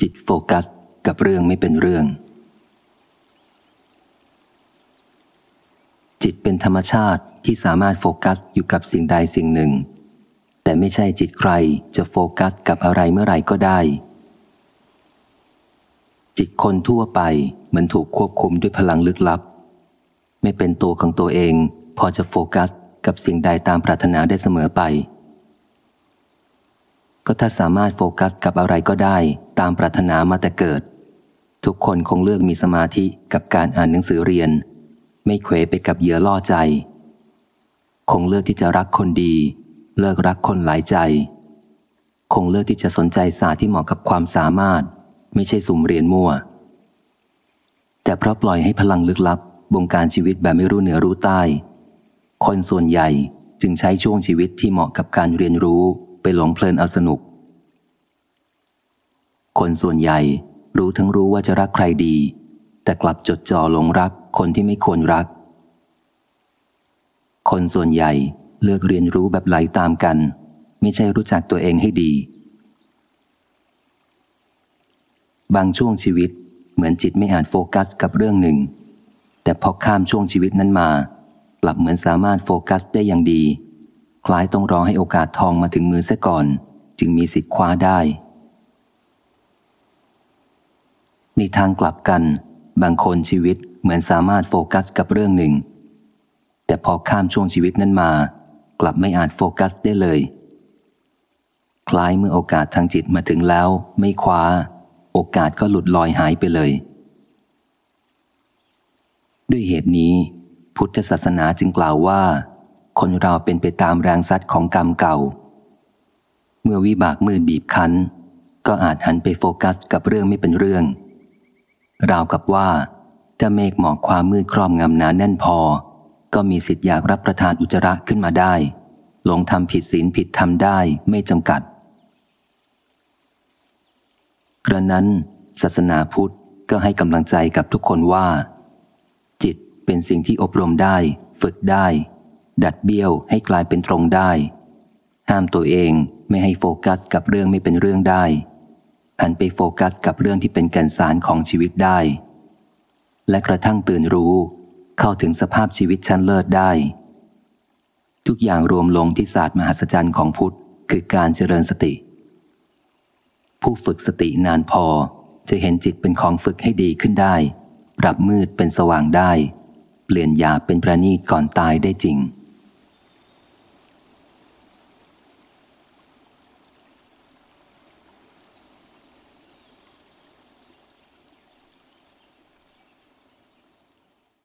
จิตโฟกัสกับเรื่องไม่เป็นเรื่อง จิตเป็นธรรมชาติที่สามารถโฟกัสอยู่กับสิ่งใดสิ่งหนึ่ง แต่ไม่ใช่จิตใครจะโฟกัสกับอะไรเมื่อไหร่ก็ได้ จิตคนทั่วไปเหมือนถูกควบคุมด้วยพลังลึกลับ ไม่เป็นตัวของตัวเอง พอจะโฟกัสกับสิ่งใดตามปรารถนาได้เสมอไป ก็ถ้าสามารถโฟกัสกับอะไรก็ได้ตามปรารถนามาแต่เกิด ทุกคนคงเลือกมีสมาธิกับการอ่านหนังสือเรียน ไม่เขวไปกับเหยื่อล่อใจ คงเลือกที่จะรักคนดี เลิกรักคนหลายใจ คงเลือกที่จะสนใจศาสตร์ที่เหมาะกับความสามารถ ไม่ใช่สุ่มเรียนมั่ว แต่เพราะปล่อยให้พลังลึกลับบงการชีวิตแบบไม่รู้เหนือรู้ใต้ คนส่วนใหญ่จึงใช้ช่วงชีวิตที่เหมาะกับการเรียนรู้ไปหลงเพลินเอาสนุก คนส่วนใหญ่รู้ทั้งรู้ว่าจะรักใครดี แต่กลับจดจ่อหลงรักคนที่ไม่ควรรัก คนส่วนใหญ่เลือกเรียนรู้แบบไหลตามกัน ไม่ใช่รู้จักตัวเองให้ดี บางช่วงชีวิตเหมือนจิตไม่อาจโฟกัสกับเรื่องหนึ่ง แต่พอข้ามช่วงชีวิตนั้นมา กลับเหมือนสามารถโฟกัสได้อย่างดี คล้ายต้องรอให้โอกาสทองมาถึงมือซะก่อน จึงมีสิทธิ์คว้าได้ ในทางกลับกัน บางคนชีวิตเหมือนสามารถโฟกัสกับเรื่องหนึ่ง แต่พอข้ามช่วงชีวิตนั้นมา กลับไม่อาจโฟกัสได้เลย คล้ายเมื่อโอกาสทางจิตมาถึงแล้ว ไม่คว้า โอกาสก็หลุดลอยหายไปเลย ด้วยเหตุนี้ พุทธศาสนาจึงกล่าวว่า คนเราเป็นไปตามแรงซัดของกรรมเก่า เมื่อวิบากมืดบีบคั้น ก็อาจหันไปโฟกัสกับเรื่องไม่เป็นเรื่อง ราวกับว่าถ้าเมฆหมอกความมืดครอบงำหนาแน่นพอ ก็มีสิทธิ์อยากรับประทานอุจจาระขึ้นมาได้ หลงทำผิดศีลผิดธรรมได้ไม่จำกัด กระนั้น ศาสนาพุทธก็ให้กำลังใจกับทุกคนว่า จิตเป็นสิ่งที่อบรมได้ ฝึกได้ ดัดเบี้ยวให้กลายเป็นตรงได้ ห้ามตัวเองไม่ให้โฟกัสกับเรื่องไม่เป็นเรื่องได้ หันไปโฟกัสกับเรื่องที่เป็นแก่นสารของชีวิตได้ และกระทั่งตื่นรู้ เข้าถึงสภาพชีวิตชั้นเลิศได้ ทุกอย่างรวมลงที่ศาสตร์มหัศจรรย์ของพุทธ คือการเจริญสติ ผู้ฝึกสตินานพอจะเห็นจิตเป็นของฝึกให้ดีขึ้นได้ ปรับมืดเป็นสว่างได้ เปลี่ยนยาเป็นประณีตก่อนตายได้จริง